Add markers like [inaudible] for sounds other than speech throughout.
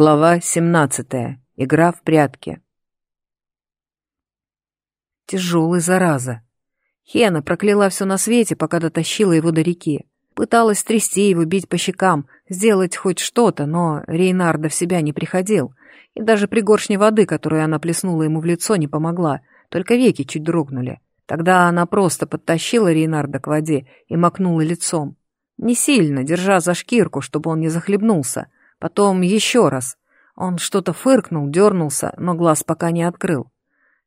Глава 17. Игра в прятки. Тяжелый, зараза. Хена прокляла все на свете, пока дотащила его до реки. Пыталась трясти его, бить по щекам, сделать хоть что-то, но Рейнарда в себя не приходил. И даже пригоршня воды, которую она плеснула ему в лицо, не помогла, только веки чуть дрогнули. Тогда она просто подтащила Рейнарда к воде и макнула лицом. Не сильно, держа за шкирку, чтобы он не захлебнулся — Потом еще раз. Он что-то фыркнул, дернулся, но глаз пока не открыл.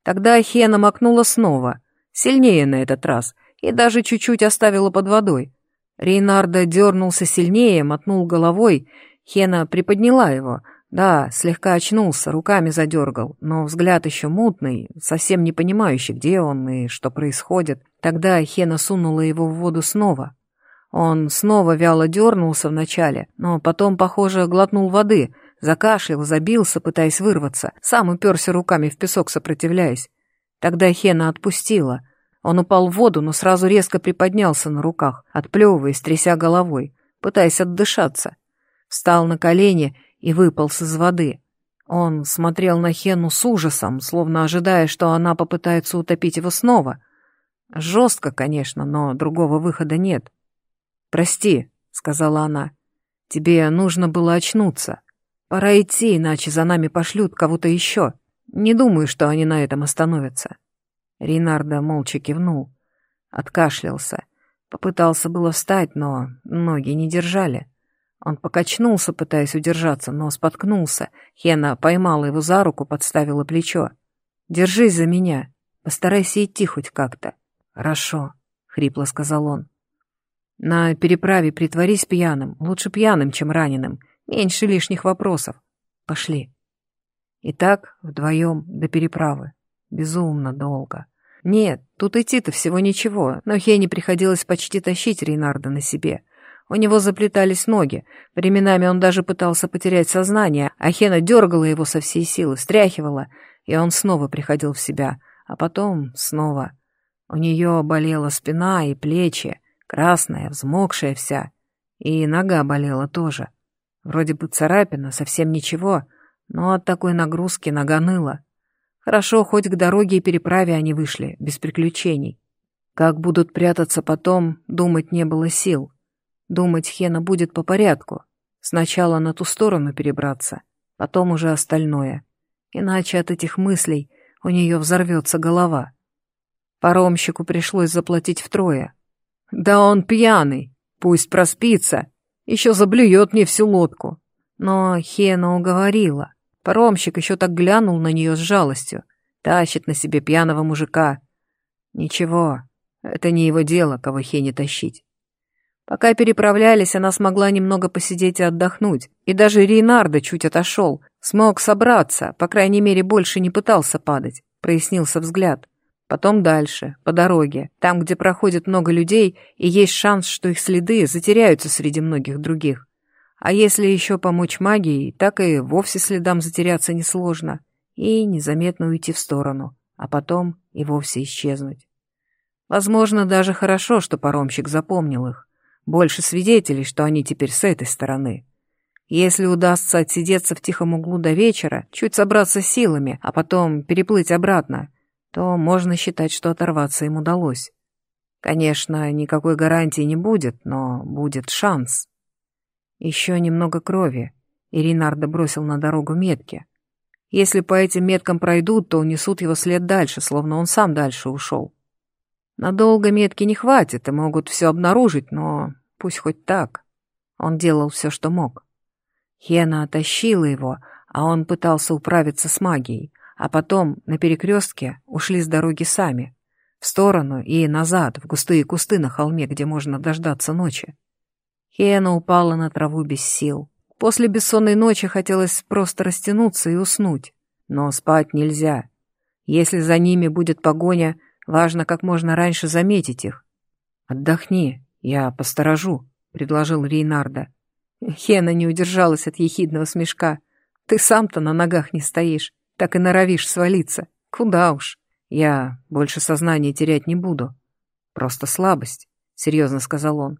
Тогда Хена макнула снова, сильнее на этот раз, и даже чуть-чуть оставила под водой. Рейнардо дернулся сильнее, мотнул головой. Хена приподняла его. Да, слегка очнулся, руками задергал, но взгляд еще мутный, совсем не понимающий, где он и что происходит. Тогда Хена сунула его в воду снова. Он снова вяло дернулся вначале, но потом, похоже, глотнул воды, закашлял, забился, пытаясь вырваться, сам уперся руками в песок, сопротивляясь. Тогда Хена отпустила. Он упал в воду, но сразу резко приподнялся на руках, отплевываясь, тряся головой, пытаясь отдышаться. Встал на колени и выполз из воды. Он смотрел на Хену с ужасом, словно ожидая, что она попытается утопить его снова. Жестко, конечно, но другого выхода нет. «Прости», — сказала она, — «тебе нужно было очнуться. Пора идти, иначе за нами пошлют кого-то еще. Не думаю, что они на этом остановятся». Ринардо молча кивнул, откашлялся. Попытался было встать, но ноги не держали. Он покачнулся, пытаясь удержаться, но споткнулся. Хена поймала его за руку, подставила плечо. «Держись за меня. Постарайся идти хоть как-то». «Хорошо», — хрипло сказал он. На переправе притворись пьяным. Лучше пьяным, чем раненым. Меньше лишних вопросов. Пошли. Итак, вдвоем до переправы. Безумно долго. Нет, тут идти-то всего ничего, но Хене приходилось почти тащить Рейнарда на себе. У него заплетались ноги. Временами он даже пытался потерять сознание, а Хена дергала его со всей силы, встряхивала, и он снова приходил в себя. А потом снова. У нее болела спина и плечи, Красная, взмокшая вся. И нога болела тоже. Вроде бы царапина, совсем ничего, но от такой нагрузки нога ныла. Хорошо, хоть к дороге и переправе они вышли, без приключений. Как будут прятаться потом, думать не было сил. Думать Хена будет по порядку. Сначала на ту сторону перебраться, потом уже остальное. Иначе от этих мыслей у нее взорвется голова. Паромщику пришлось заплатить втрое — «Да он пьяный, пусть проспится, еще заблюет мне всю лодку». Но Хена уговорила. Паромщик еще так глянул на нее с жалостью. Тащит на себе пьяного мужика. Ничего, это не его дело, кого Хене тащить. Пока переправлялись, она смогла немного посидеть и отдохнуть. И даже Рейнардо чуть отошел. Смог собраться, по крайней мере, больше не пытался падать. Прояснился взгляд. Потом дальше, по дороге, там, где проходит много людей, и есть шанс, что их следы затеряются среди многих других. А если еще помочь магией, так и вовсе следам затеряться несложно. И незаметно уйти в сторону, а потом и вовсе исчезнуть. Возможно, даже хорошо, что паромщик запомнил их. Больше свидетелей, что они теперь с этой стороны. Если удастся отсидеться в тихом углу до вечера, чуть собраться силами, а потом переплыть обратно — то можно считать, что оторваться им удалось. Конечно, никакой гарантии не будет, но будет шанс. Еще немного крови, и бросил на дорогу метки. Если по этим меткам пройдут, то унесут его след дальше, словно он сам дальше ушел. Надолго метки не хватит, и могут все обнаружить, но пусть хоть так. Он делал все, что мог. Хена оттащила его, а он пытался управиться с магией, а потом на перекрестке ушли с дороги сами, в сторону и назад, в густые кусты на холме, где можно дождаться ночи. Хена упала на траву без сил. После бессонной ночи хотелось просто растянуться и уснуть, но спать нельзя. Если за ними будет погоня, важно как можно раньше заметить их. «Отдохни, я посторожу», — предложил Рейнарда. Хена не удержалась от ехидного смешка. «Ты сам-то на ногах не стоишь так и норовишь свалиться. Куда уж. Я больше сознания терять не буду. Просто слабость, — серьезно сказал он.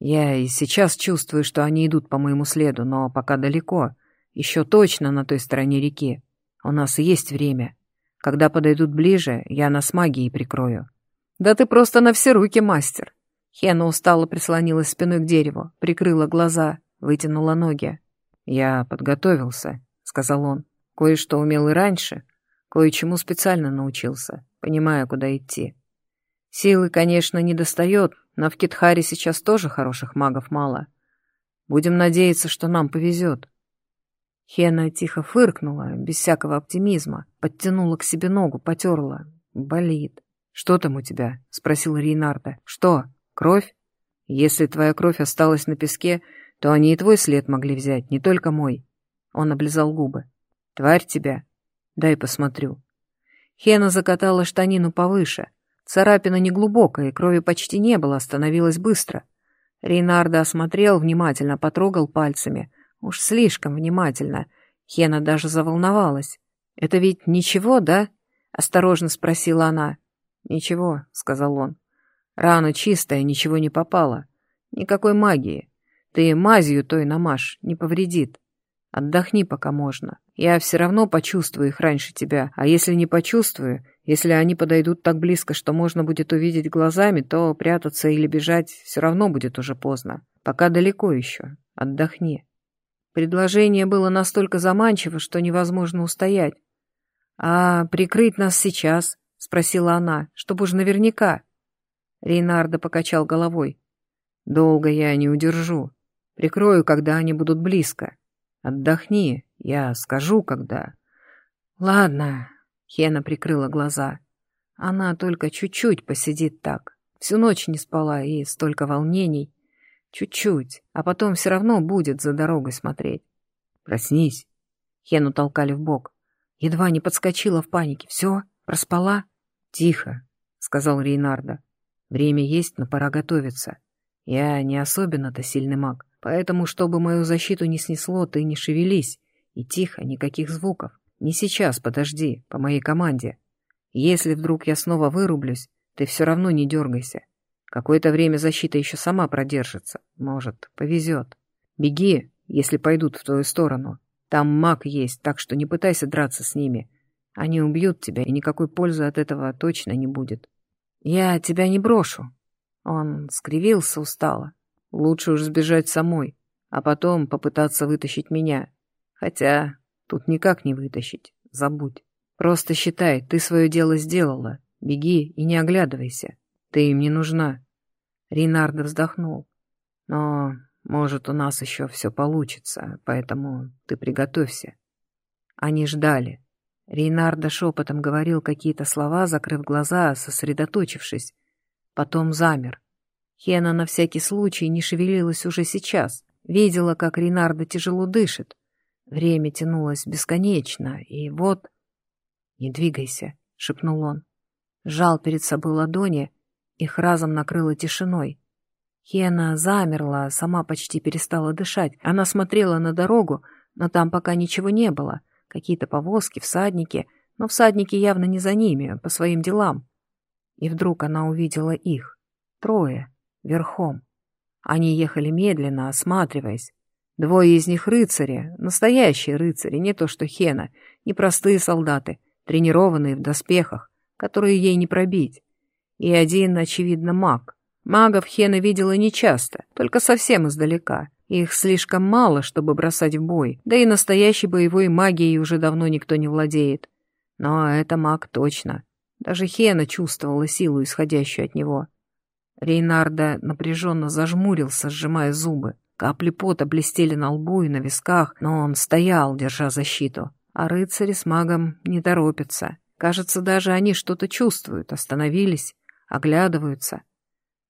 Я и сейчас чувствую, что они идут по моему следу, но пока далеко. Еще точно на той стороне реки. У нас есть время. Когда подойдут ближе, я нас магией прикрою. Да ты просто на все руки мастер. Хена устало прислонилась спиной к дереву, прикрыла глаза, вытянула ноги. «Я подготовился», — сказал он. «Кое-что умел и раньше, кое-чему специально научился, понимая, куда идти. Силы, конечно, не достает, но в Китхаре сейчас тоже хороших магов мало. Будем надеяться, что нам повезет». Хена тихо фыркнула, без всякого оптимизма, подтянула к себе ногу, потерла. «Болит». «Что там у тебя?» — спросил Рейнарда. «Что?» Кровь? Если твоя кровь осталась на песке, то они и твой след могли взять, не только мой. Он облизал губы. Тварь тебя. Дай посмотрю. Хена закатала штанину повыше. Царапина неглубокая, крови почти не было, остановилась быстро. Рейнарда осмотрел, внимательно потрогал пальцами. Уж слишком внимательно. Хена даже заволновалась. «Это ведь ничего, да?» — осторожно спросила она. «Ничего», — сказал он. Рана чистая, ничего не попало. Никакой магии. Ты мазью той намажь, не повредит. Отдохни, пока можно. Я все равно почувствую их раньше тебя, а если не почувствую, если они подойдут так близко, что можно будет увидеть глазами, то прятаться или бежать все равно будет уже поздно. Пока далеко еще. Отдохни. Предложение было настолько заманчиво, что невозможно устоять. «А прикрыть нас сейчас?» — спросила она, — «чтобы уж наверняка». Рейнардо покачал головой. «Долго я не удержу. Прикрою, когда они будут близко. Отдохни, я скажу, когда». «Ладно», — Хена прикрыла глаза. «Она только чуть-чуть посидит так. Всю ночь не спала и столько волнений. Чуть-чуть, а потом все равно будет за дорогой смотреть. Проснись». Хену толкали в бок. Едва не подскочила в панике. «Все? Проспала?» «Тихо», — сказал Рейнардо. Время есть, но пора готовиться. Я не особенно-то сильный маг, поэтому, чтобы мою защиту не снесло, ты не шевелись. И тихо, никаких звуков. Не сейчас, подожди, по моей команде. Если вдруг я снова вырублюсь, ты все равно не дергайся. Какое-то время защита еще сама продержится. Может, повезет. Беги, если пойдут в твою сторону. Там маг есть, так что не пытайся драться с ними. Они убьют тебя, и никакой пользы от этого точно не будет. «Я тебя не брошу». Он скривился устало. «Лучше уж сбежать самой, а потом попытаться вытащить меня. Хотя тут никак не вытащить, забудь. Просто считай, ты свое дело сделала. Беги и не оглядывайся. Ты им не нужна». Ринардо вздохнул. «Но, может, у нас еще все получится, поэтому ты приготовься». Они ждали. Рейнардо шепотом говорил какие-то слова, закрыв глаза, сосредоточившись. Потом замер. Хена на всякий случай не шевелилась уже сейчас. Видела, как Рейнардо тяжело дышит. Время тянулось бесконечно, и вот... «Не двигайся», — шепнул он. Жал перед собой ладони, их разом накрыло тишиной. Хена замерла, сама почти перестала дышать. Она смотрела на дорогу, но там пока ничего не было — Какие-то повозки, всадники, но всадники явно не за ними, по своим делам. И вдруг она увидела их. Трое, верхом. Они ехали медленно, осматриваясь. Двое из них рыцари, настоящие рыцари, не то что Хена, не простые солдаты, тренированные в доспехах, которые ей не пробить. И один, очевидно, маг. Магов Хена видела нечасто, только совсем издалека — их слишком мало, чтобы бросать в бой, да и настоящей боевой магией уже давно никто не владеет. Но это маг точно. Даже Хена чувствовала силу, исходящую от него. Рейнарда напряженно зажмурился, сжимая зубы. Капли пота блестели на лбу и на висках, но он стоял, держа защиту. А рыцари с магом не торопятся. Кажется, даже они что-то чувствуют, остановились, оглядываются.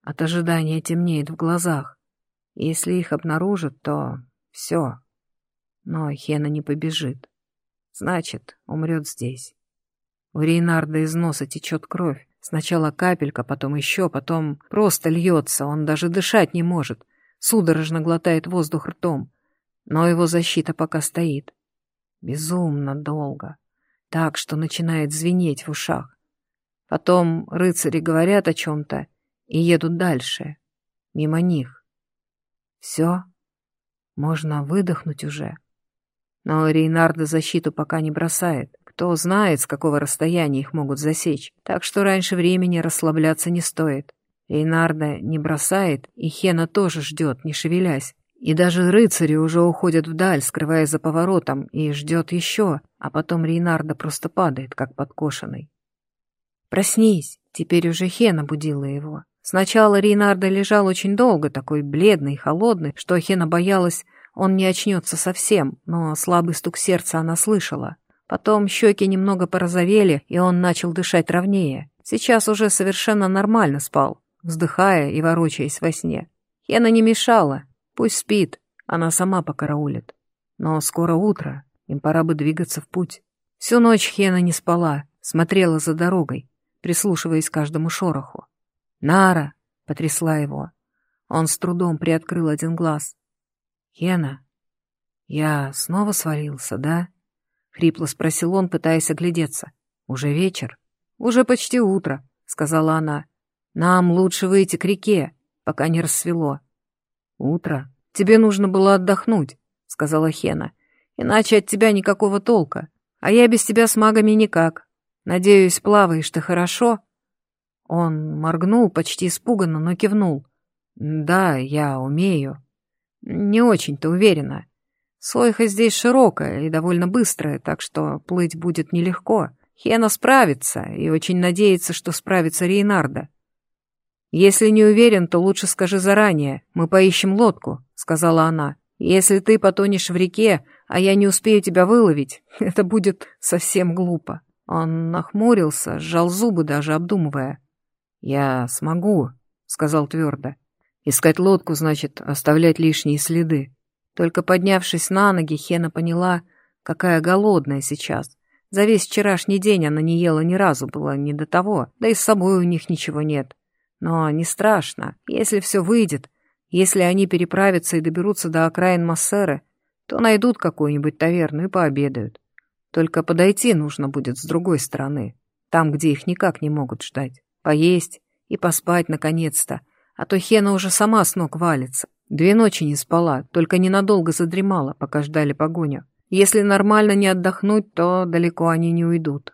От ожидания темнеет в глазах. Если их обнаружат, то все. Но Хена не побежит. Значит, умрет здесь. У Рейнарда из носа течет кровь. Сначала капелька, потом еще, потом просто льется. Он даже дышать не может. Судорожно глотает воздух ртом. Но его защита пока стоит. Безумно долго. Так, что начинает звенеть в ушах. Потом рыцари говорят о чем-то и едут дальше. Мимо них. Все? Можно выдохнуть уже. Но Рейнарда защиту пока не бросает. Кто знает, с какого расстояния их могут засечь. Так что раньше времени расслабляться не стоит. Рейнарда не бросает, и Хена тоже ждет, не шевелясь. И даже рыцари уже уходят вдаль, скрываясь за поворотом, и ждет еще, а потом Рейнарда просто падает, как подкошенный. «Проснись!» Теперь уже Хена будила его. Сначала Рейнарда лежал очень долго, такой бледный и холодный, что Хена боялась, он не очнется совсем, но слабый стук сердца она слышала. Потом щеки немного порозовели, и он начал дышать ровнее. Сейчас уже совершенно нормально спал, вздыхая и ворочаясь во сне. Хена не мешала. Пусть спит, она сама покараулит. Но скоро утро, им пора бы двигаться в путь. Всю ночь Хена не спала, смотрела за дорогой, прислушиваясь к каждому шороху. «Нара!» — потрясла его. Он с трудом приоткрыл один глаз. «Хена, я снова свалился, да?» — хрипло спросил он, пытаясь оглядеться. «Уже вечер?» «Уже почти утро», — сказала она. «Нам лучше выйти к реке, пока не рассвело». «Утро? Тебе нужно было отдохнуть», — сказала Хена. «Иначе от тебя никакого толка. А я без тебя с магами никак. Надеюсь, плаваешь ты хорошо?» Он моргнул почти испуганно, но кивнул. «Да, я умею». «Не очень-то уверена. Сойха здесь широкая и довольно быстрая, так что плыть будет нелегко. Хена справится и очень надеется, что справится Рейнарда. «Если не уверен, то лучше скажи заранее. Мы поищем лодку», — сказала она. «Если ты потонешь в реке, а я не успею тебя выловить, [laughs] это будет совсем глупо». Он нахмурился, сжал зубы даже, обдумывая. «Я смогу», — сказал твердо. «Искать лодку значит оставлять лишние следы. Только поднявшись на ноги, Хена поняла, какая голодная сейчас. За весь вчерашний день она не ела ни разу, было не до того, да и с собой у них ничего нет. Но не страшно, если все выйдет, если они переправятся и доберутся до окраин Массеры, то найдут какую-нибудь таверну и пообедают. Только подойти нужно будет с другой стороны, там, где их никак не могут ждать. Поесть и поспать наконец-то, а то Хена уже сама с ног валится. Две ночи не спала, только ненадолго задремала, пока ждали погоню. Если нормально не отдохнуть, то далеко они не уйдут.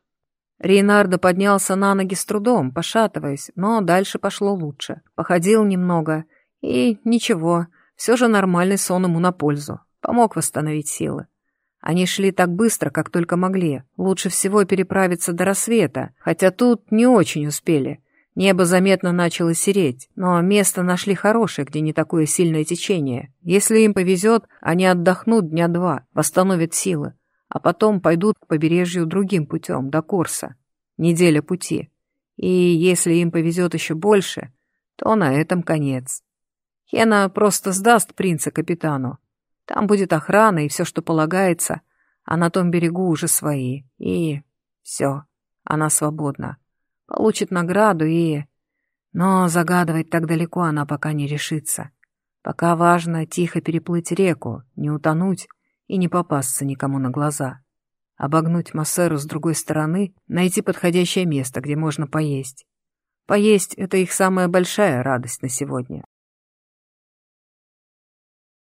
Рейнардо поднялся на ноги с трудом, пошатываясь, но дальше пошло лучше. Походил немного, и ничего, все же нормальный сон ему на пользу. Помог восстановить силы. Они шли так быстро, как только могли. Лучше всего переправиться до рассвета, хотя тут не очень успели. Небо заметно начало сереть, но место нашли хорошее, где не такое сильное течение. Если им повезет, они отдохнут дня два, восстановят силы, а потом пойдут к побережью другим путем, до Корса. Неделя пути. И если им повезет еще больше, то на этом конец. Хена просто сдаст принца капитану. Там будет охрана и все, что полагается, а на том берегу уже свои. И все, она свободна получит награду и... Но загадывать так далеко она пока не решится. Пока важно тихо переплыть реку, не утонуть и не попасться никому на глаза. Обогнуть Массеру с другой стороны, найти подходящее место, где можно поесть. Поесть — это их самая большая радость на сегодня.